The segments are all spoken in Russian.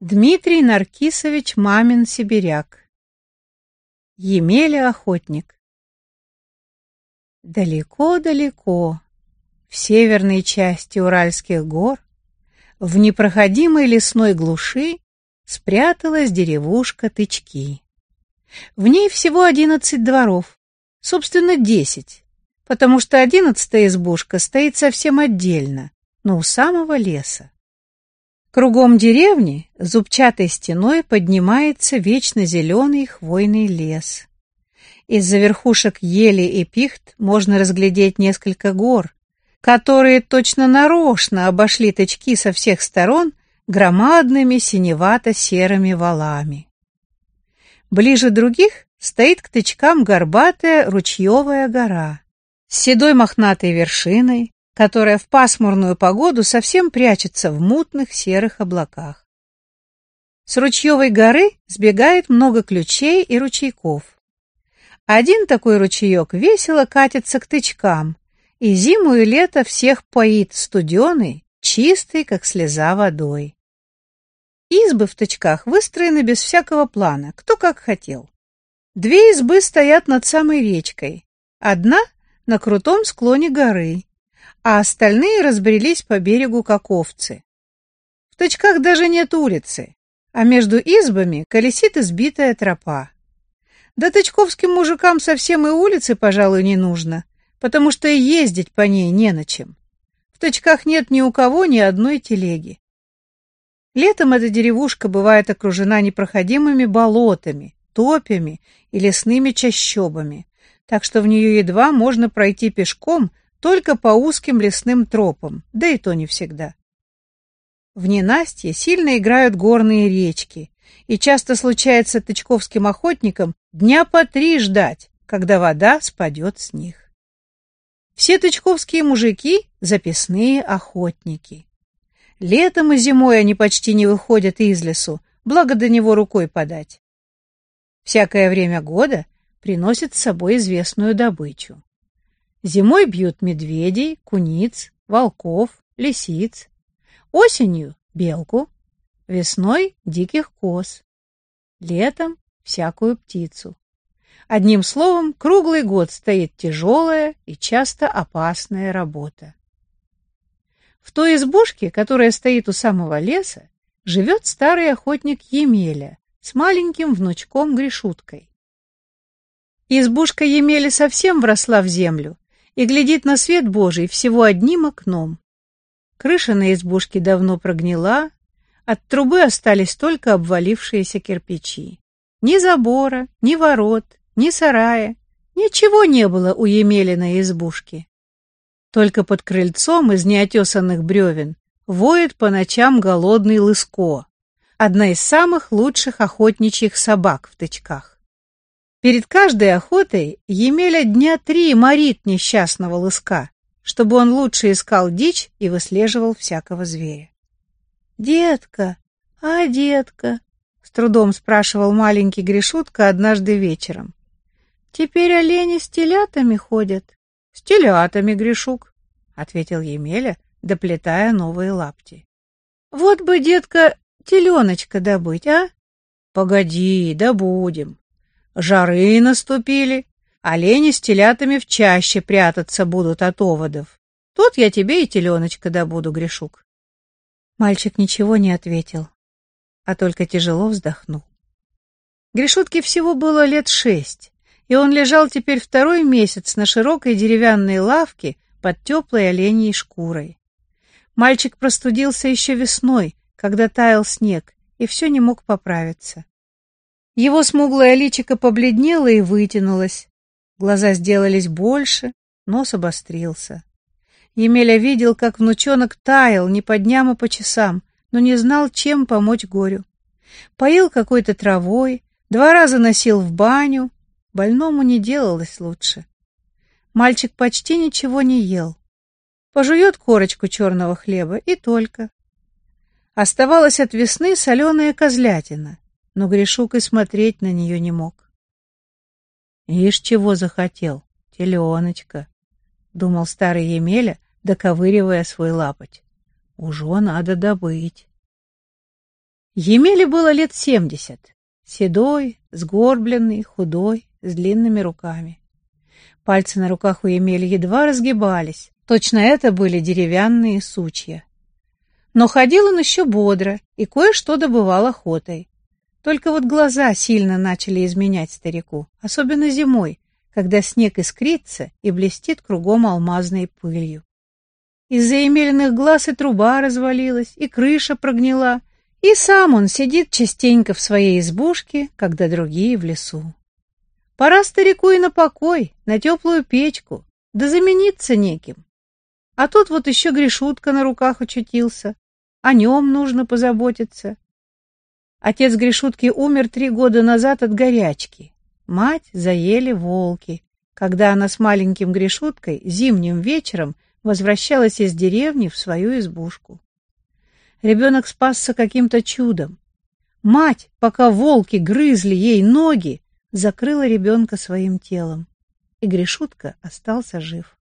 Дмитрий Наркисович Мамин-Сибиряк. Емеля-охотник. Далеко-далеко, в северной части Уральских гор, в непроходимой лесной глуши спряталась деревушка Тычки. В ней всего одиннадцать дворов, собственно, десять, потому что одиннадцатая избушка стоит совсем отдельно, но у самого леса. Кругом деревни зубчатой стеной поднимается вечно зеленый хвойный лес. Из-за верхушек ели и пихт можно разглядеть несколько гор, которые точно нарочно обошли тычки со всех сторон громадными синевато-серыми валами. Ближе других стоит к тычкам горбатая ручьевая гора с седой мохнатой вершиной, которая в пасмурную погоду совсем прячется в мутных серых облаках. С ручьевой горы сбегает много ключей и ручейков. Один такой ручеек весело катится к тычкам, и зиму и лето всех поит студеной, чистой, как слеза водой. Избы в тычках выстроены без всякого плана, кто как хотел. Две избы стоят над самой речкой. Одна на крутом склоне горы, а остальные разбрелись по берегу как овцы. В точках даже нет улицы, а между избами колесит избитая тропа. Да тычковским мужикам совсем и улицы, пожалуй, не нужно, потому что и ездить по ней не на чем. В точках нет ни у кого ни одной телеги. Летом эта деревушка бывает окружена непроходимыми болотами, топями и лесными чащобами, так что в нее едва можно пройти пешком – только по узким лесным тропам, да и то не всегда. В ненастье сильно играют горные речки, и часто случается тычковским охотникам дня по три ждать, когда вода спадет с них. Все тычковские мужики — записные охотники. Летом и зимой они почти не выходят из лесу, благо до него рукой подать. Всякое время года приносит с собой известную добычу. Зимой бьют медведей, куниц, волков, лисиц. Осенью — белку, весной — диких коз, летом — всякую птицу. Одним словом, круглый год стоит тяжелая и часто опасная работа. В той избушке, которая стоит у самого леса, живет старый охотник Емеля с маленьким внучком Гришуткой. Избушка Емели совсем вросла в землю, и глядит на свет Божий всего одним окном. Крыша на избушке давно прогнила, от трубы остались только обвалившиеся кирпичи. Ни забора, ни ворот, ни сарая, ничего не было у Емелиной избушки. Только под крыльцом из неотесанных бревен воет по ночам голодный лыско, одна из самых лучших охотничьих собак в тычках. Перед каждой охотой Емеля дня три морит несчастного лыска, чтобы он лучше искал дичь и выслеживал всякого зверя. «Детка, а детка?» — с трудом спрашивал маленький Гришутка однажды вечером. «Теперь олени с телятами ходят?» «С телятами, Гришук», — ответил Емеля, доплетая новые лапти. «Вот бы, детка, теленочка добыть, а?» «Погоди, добудем. Жары наступили, олени с телятами в чаще прятаться будут от оводов. Тут я тебе и теленочка добуду, Гришук. Мальчик ничего не ответил, а только тяжело вздохнул. Гришутке всего было лет шесть, и он лежал теперь второй месяц на широкой деревянной лавке под теплой оленьей шкурой. Мальчик простудился еще весной, когда таял снег, и все не мог поправиться. Его смуглое личико побледнело и вытянулось. Глаза сделались больше, нос обострился. Емеля видел, как внучонок таял не по дням, а по часам, но не знал, чем помочь горю. Поил какой-то травой, два раза носил в баню. Больному не делалось лучше. Мальчик почти ничего не ел. Пожует корочку черного хлеба и только. Оставалась от весны соленая козлятина но Гришук и смотреть на нее не мог. «Ишь, чего захотел, теленочка!» — думал старый Емеля, доковыривая свой лапоть. «Уже надо добыть». Емеле было лет семьдесят. Седой, сгорбленный, худой, с длинными руками. Пальцы на руках у Емели едва разгибались. Точно это были деревянные сучья. Но ходил он еще бодро и кое-что добывал охотой. Только вот глаза сильно начали изменять старику, особенно зимой, когда снег искрится и блестит кругом алмазной пылью. Из-за Емелиных глаз и труба развалилась, и крыша прогнила, и сам он сидит частенько в своей избушке, когда другие в лесу. Пора старику и на покой, на теплую печку, да замениться неким. А тут вот еще Гришутка на руках очутился, о нем нужно позаботиться. Отец Гришутки умер три года назад от горячки. Мать заели волки, когда она с маленьким Гришуткой зимним вечером возвращалась из деревни в свою избушку. Ребенок спасся каким-то чудом. Мать, пока волки грызли ей ноги, закрыла ребенка своим телом, и Гришутка остался жив.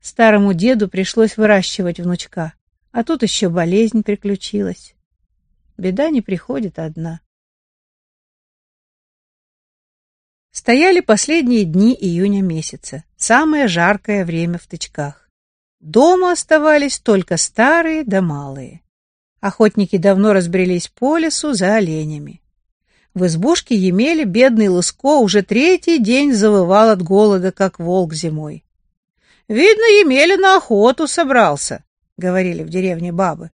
Старому деду пришлось выращивать внучка, а тут еще болезнь приключилась. Беда не приходит одна. Стояли последние дни июня месяца, самое жаркое время в тычках. Дома оставались только старые да малые. Охотники давно разбрелись по лесу за оленями. В избушке Емели бедный Лыско уже третий день завывал от голода, как волк зимой. «Видно, Емеля на охоту собрался», — говорили в деревне бабы.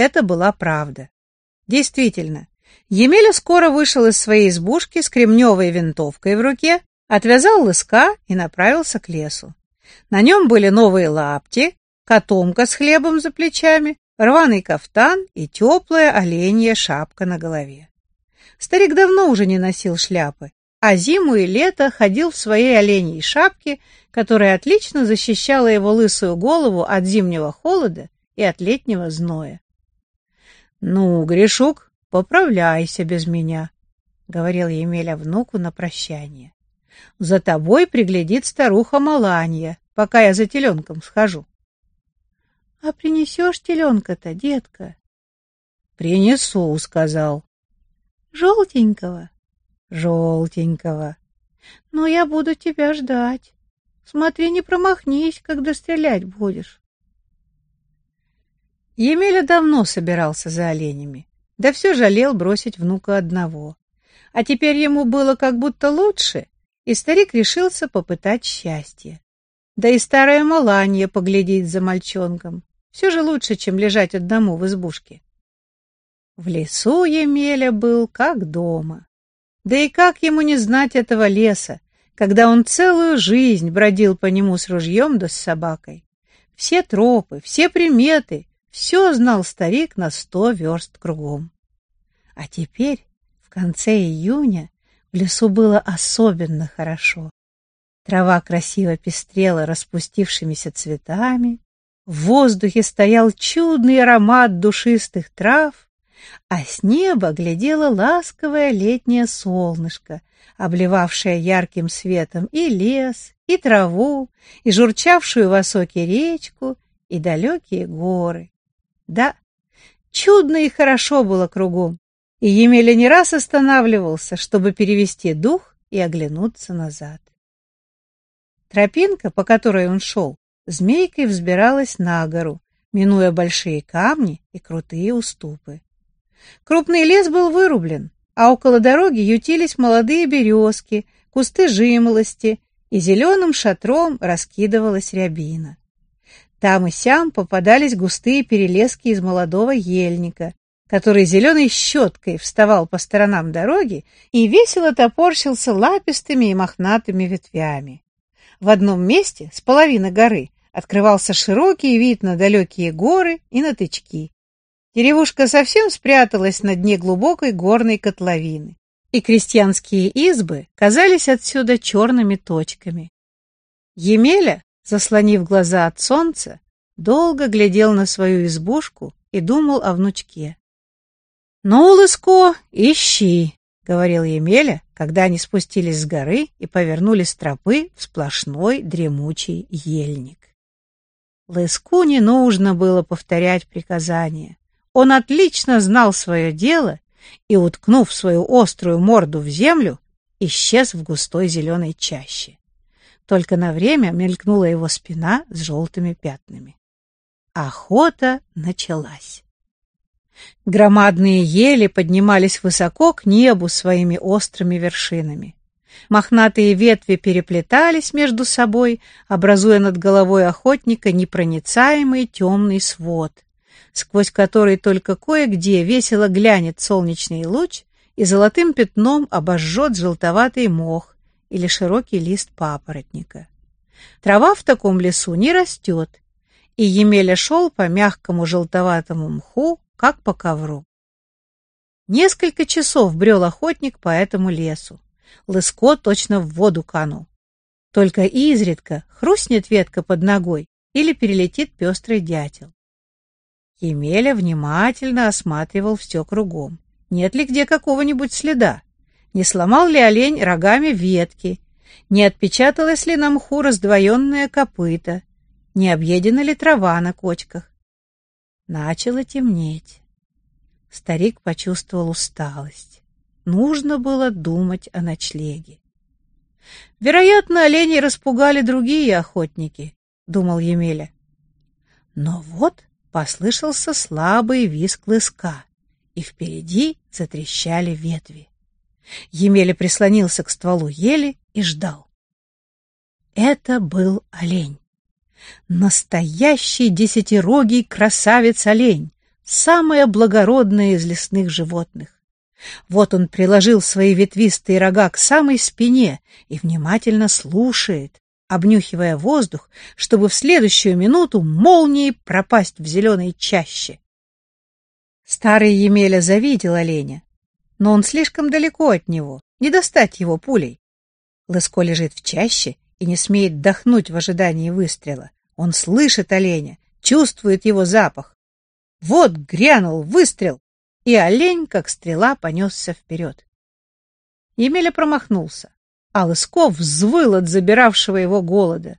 Это была правда. Действительно, Емеля скоро вышел из своей избушки с кремневой винтовкой в руке, отвязал лыска и направился к лесу. На нем были новые лапти, котомка с хлебом за плечами, рваный кафтан и теплая оленья шапка на голове. Старик давно уже не носил шляпы, а зиму и лето ходил в своей оленьей шапке, которая отлично защищала его лысую голову от зимнего холода и от летнего зноя. «Ну, Гришук, поправляйся без меня», — говорил Емеля внуку на прощание. «За тобой приглядит старуха Маланья, пока я за теленком схожу. — А принесешь теленка-то, детка? — Принесу, — сказал. — Желтенького? — Желтенького. — Но я буду тебя ждать. Смотри, не промахнись, когда стрелять будешь. Емеля давно собирался за оленями, да все жалел бросить внука одного. А теперь ему было как будто лучше, и старик решился попытать счастье. Да и старая Маланья поглядеть за мальчонком. Все же лучше, чем лежать одному в избушке. В лесу Емеля был как дома. Да и как ему не знать этого леса, когда он целую жизнь бродил по нему с ружьем да с собакой. Все тропы, все приметы, все знал старик на сто верст кругом. А теперь, в конце июня, в лесу было особенно хорошо. Трава красиво пестрела распустившимися цветами, в воздухе стоял чудный аромат душистых трав, а с неба глядело ласковое летнее солнышко, обливавшее ярким светом и лес, и траву, и журчавшую в осоке речку, и далекие горы. Да, чудно и хорошо было кругом, и Емеля не раз останавливался, чтобы перевести дух и оглянуться назад. Тропинка, по которой он шел, змейкой взбиралась на гору, минуя большие камни и крутые уступы. Крупный лес был вырублен, а около дороги ютились молодые березки, кусты жимолости, и зеленым шатром раскидывалась рябина. Там и сям попадались густые перелески из молодого ельника, который зеленой щеткой вставал по сторонам дороги и весело топорщился лапистыми и мохнатыми ветвями. В одном месте, с половины горы, открывался широкий вид на далекие горы и на тычки. Деревушка совсем спряталась на дне глубокой горной котловины, и крестьянские избы казались отсюда черными точками. Емеля, заслонив глаза от солнца, долго глядел на свою избушку и думал о внучке. «Ну, Лыско, ищи!» — говорил Емеля, когда они спустились с горы и повернули с тропы в сплошной дремучий ельник. Лыску не нужно было повторять приказания. Он отлично знал свое дело и, уткнув свою острую морду в землю, исчез в густой зеленой чаще. Только на время мелькнула его спина с желтыми пятнами. Охота началась. Громадные ели поднимались высоко к небу своими острыми вершинами. Мохнатые ветви переплетались между собой, образуя над головой охотника непроницаемый темный свод, сквозь который только кое-где весело глянет солнечный луч и золотым пятном обожжет желтоватый мох или широкий лист папоротника. Трава в таком лесу не растет, и Емеля шел по мягкому желтоватому мху, как по ковру. Несколько часов брел охотник по этому лесу. Лыско точно в воду канул. Только изредка хрустнет ветка под ногой или перелетит пестрый дятел. Емеля внимательно осматривал все кругом. Нет ли где какого-нибудь следа? Не сломал ли олень рогами ветки? Не отпечаталась ли на мху раздвоенная копыта? Не объедена ли трава на кочках? Начало темнеть. Старик почувствовал усталость. Нужно было думать о ночлеге. Вероятно, оленей распугали другие охотники, думал Емеля. Но вот послышался слабый визг лыска, и впереди затрещали ветви. Емеля прислонился к стволу ели и ждал. Это был олень. Настоящий десятирогий красавец-олень, самое благородное из лесных животных. Вот он приложил свои ветвистые рога к самой спине и внимательно слушает, обнюхивая воздух, чтобы в следующую минуту молнией пропасть в зеленой чаще. Старый Емеля завидел оленя, но он слишком далеко от него, не достать его пулей. Лыско лежит в чаще и не смеет дохнуть в ожидании выстрела. Он слышит оленя, чувствует его запах. Вот грянул выстрел, и олень, как стрела, понесся вперед. Емеля промахнулся, а Лысков взвыл от забиравшего его голода.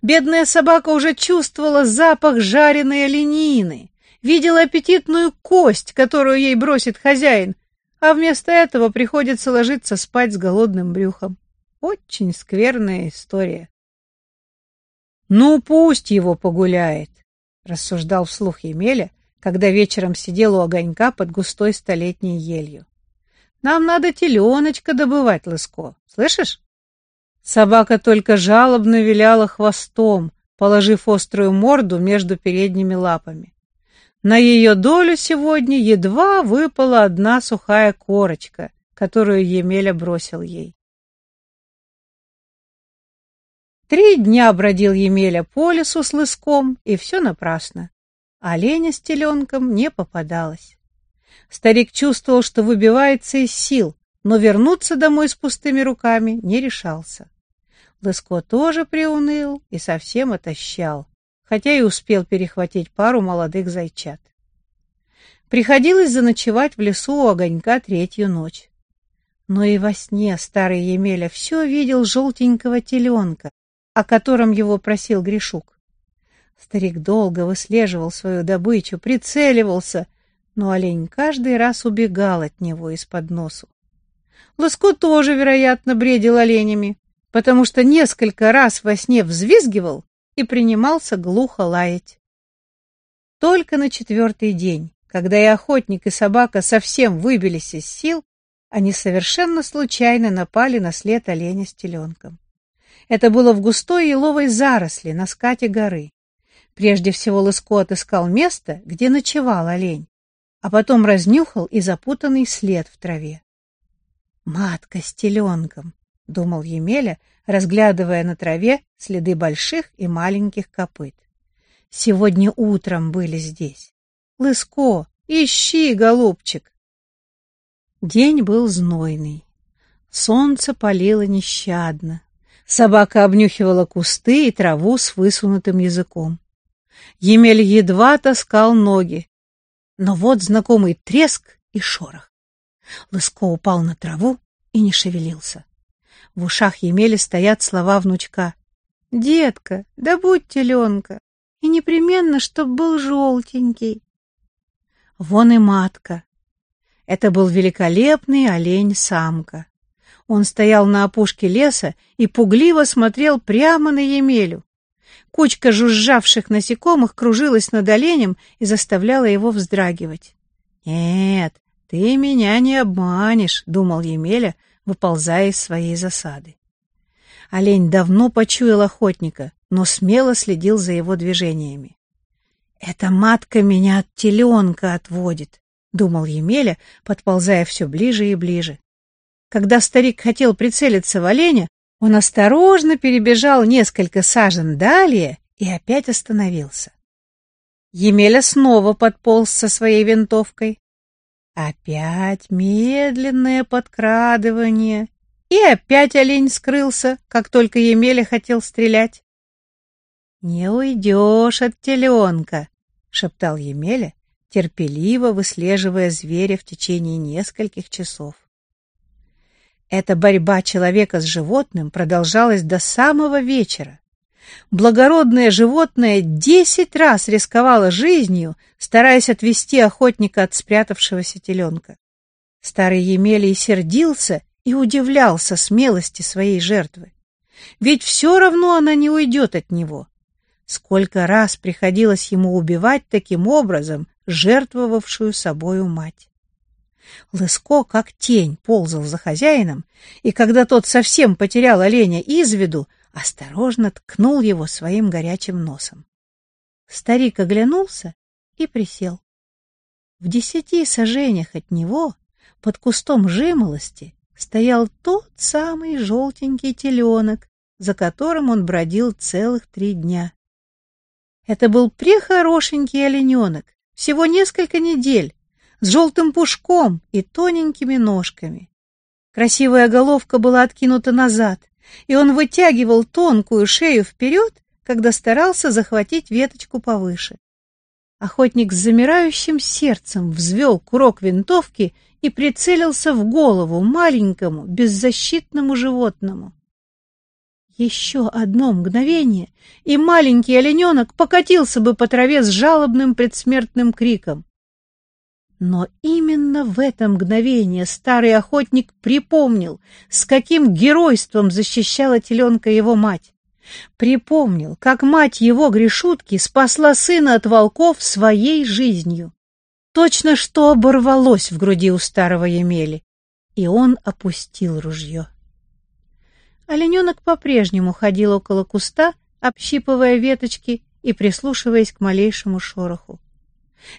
Бедная собака уже чувствовала запах жареной оленины, видела аппетитную кость, которую ей бросит хозяин, а вместо этого приходится ложиться спать с голодным брюхом. Очень скверная история. «Ну, пусть его погуляет», — рассуждал вслух Емеля, когда вечером сидел у огонька под густой столетней елью. Нам надо теленочка добывать, Лыско, слышишь? Собака только жалобно виляла хвостом, положив острую морду между передними лапами. На ее долю сегодня едва выпала одна сухая корочка, которую Емеля бросил ей. Три дня бродил Емеля по лесу с лыском, и все напрасно. Оленя с теленком не попадалось. Старик чувствовал, что выбивается из сил, но вернуться домой с пустыми руками не решался. Лыско тоже приуныл и совсем отощал, хотя и успел перехватить пару молодых зайчат. Приходилось заночевать в лесу у огонька третью ночь. Но и во сне старый Емеля все видел желтенького теленка, о котором его просил Гришук. Старик долго выслеживал свою добычу, прицеливался, но олень каждый раз убегал от него из-под носу. Лыско тоже, вероятно, бредил оленями, потому что несколько раз во сне взвизгивал и принимался глухо лаять. Только на четвертый день, когда и охотник, и собака совсем выбились из сил, они совершенно случайно напали на след оленя с теленком. Это было в густой еловой заросли на скате горы. Прежде всего Лыско отыскал место, где ночевал олень, а потом разнюхал и запутанный след в траве. «Матка с теленком», — думал Емеля, разглядывая на траве следы больших и маленьких копыт. «Сегодня утром были здесь. Лыско, ищи, голубчик!» День был знойный. Солнце палило нещадно. Собака обнюхивала кусты и траву с высунутым языком. Емель едва таскал ноги. Но вот знакомый треск и шорох. Лыско упал на траву и не шевелился. В ушах Емели стоят слова внучка. «Детка, да будь теленка, и непременно, чтоб был желтенький». Вон и матка. Это был великолепный олень-самка. Он стоял на опушке леса и пугливо смотрел прямо на Емелю. Кучка жужжавших насекомых кружилась над оленем и заставляла его вздрагивать. «Нет, ты меня не обманешь», — думал Емеля, выползая из своей засады. Олень давно почуял охотника, но смело следил за его движениями. «Эта матка меня от теленка отводит», — думал Емеля, подползая все ближе и ближе. Когда старик хотел прицелиться в оленя, он осторожно перебежал несколько сажен далее и опять остановился. Емеля снова подполз со своей винтовкой. Опять медленное подкрадывание, и опять олень скрылся, как только Емеля хотел стрелять. «Не уйдешь от теленка», — шептал Емеля, терпеливо выслеживая зверя в течение нескольких часов. Эта борьба человека с животным продолжалась до самого вечера. Благородное животное десять раз рисковало жизнью, стараясь отвести охотника от спрятавшегося теленка. Старый Емелий сердился и удивлялся смелости своей жертвы. Ведь все равно она не уйдет от него. Сколько раз приходилось ему убивать таким образом жертвовавшую собою мать. Лыско, как тень, ползал за хозяином, и когда тот совсем потерял оленя из виду, осторожно ткнул его своим горячим носом. Старик оглянулся и присел. В десяти сажениях от него, под кустом жимолости, стоял тот самый желтенький теленок, за которым он бродил целых три дня. Это был прехорошенький олененок, всего несколько недель, с желтым пушком и тоненькими ножками. Красивая головка была откинута назад, и он вытягивал тонкую шею вперед, когда старался захватить веточку повыше. Охотник с замирающим сердцем взвел курок винтовки и прицелился в голову маленькому, беззащитному животному. Еще одно мгновение, и маленький олененок покатился бы по траве с жалобным предсмертным криком. Но именно в это мгновение старый охотник припомнил, с каким геройством защищала теленка его мать. Припомнил, как мать его грешутки спасла сына от волков своей жизнью. Точно что оборвалось в груди у старого Емели, и он опустил ружье. Олененок по-прежнему ходил около куста, общипывая веточки и прислушиваясь к малейшему шороху.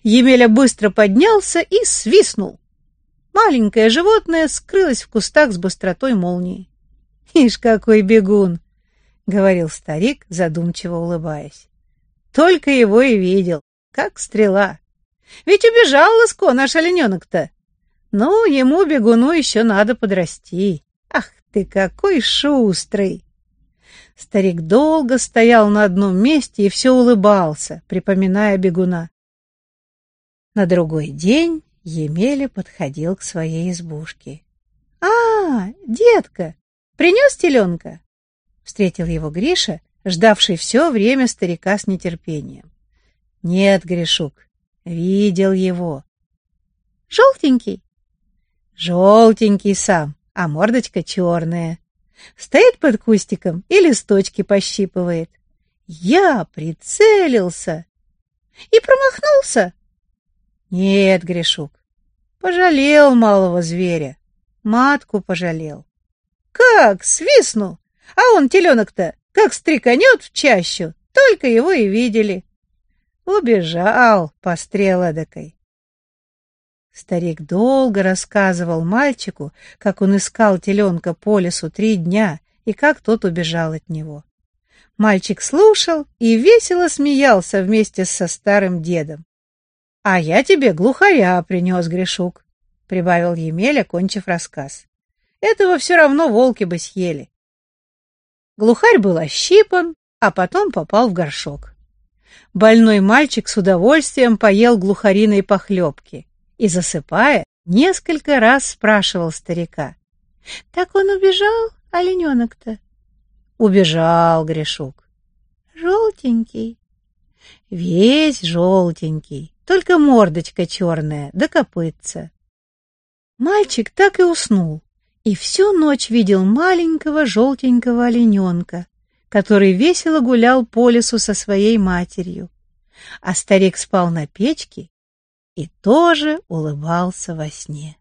Емеля быстро поднялся и свистнул. Маленькое животное скрылось в кустах с быстротой молнии. «Ишь, какой бегун!» — говорил старик, задумчиво улыбаясь. «Только его и видел, как стрела. Ведь убежал Лыско, наш олененок-то. Ну, ему, бегуну, еще надо подрасти. Ах ты, какой шустрый!» Старик долго стоял на одном месте и все улыбался, припоминая бегуна. На другой день Емеля подходил к своей избушке. «А, детка, принес теленка?» Встретил его Гриша, ждавший все время старика с нетерпением. «Нет, Гришук, видел его». «Желтенький?» «Желтенький сам, а мордочка черная. Стоит под кустиком и листочки пощипывает. Я прицелился и промахнулся. Нет, Гришук, пожалел малого зверя, матку пожалел. Как, свистнул? А он, теленок-то, как стреканет в чащу, только его и видели. Убежал по стрелодокой. Старик долго рассказывал мальчику, как он искал теленка по лесу три дня и как тот убежал от него. Мальчик слушал и весело смеялся вместе со старым дедом. — А я тебе глухаря принес, Гришук, — прибавил Емеля, кончив рассказ. — Этого все равно волки бы съели. Глухарь был ощипан, а потом попал в горшок. Больной мальчик с удовольствием поел глухариной похлебки и, засыпая, несколько раз спрашивал старика. — Так он убежал, олененок-то? — Убежал, Гришук. — Желтенький. — Весь желтенький. Только мордочка черная да копытца. Мальчик так и уснул, и всю ночь видел маленького желтенького олененка, который весело гулял по лесу со своей матерью. А старик спал на печке и тоже улыбался во сне.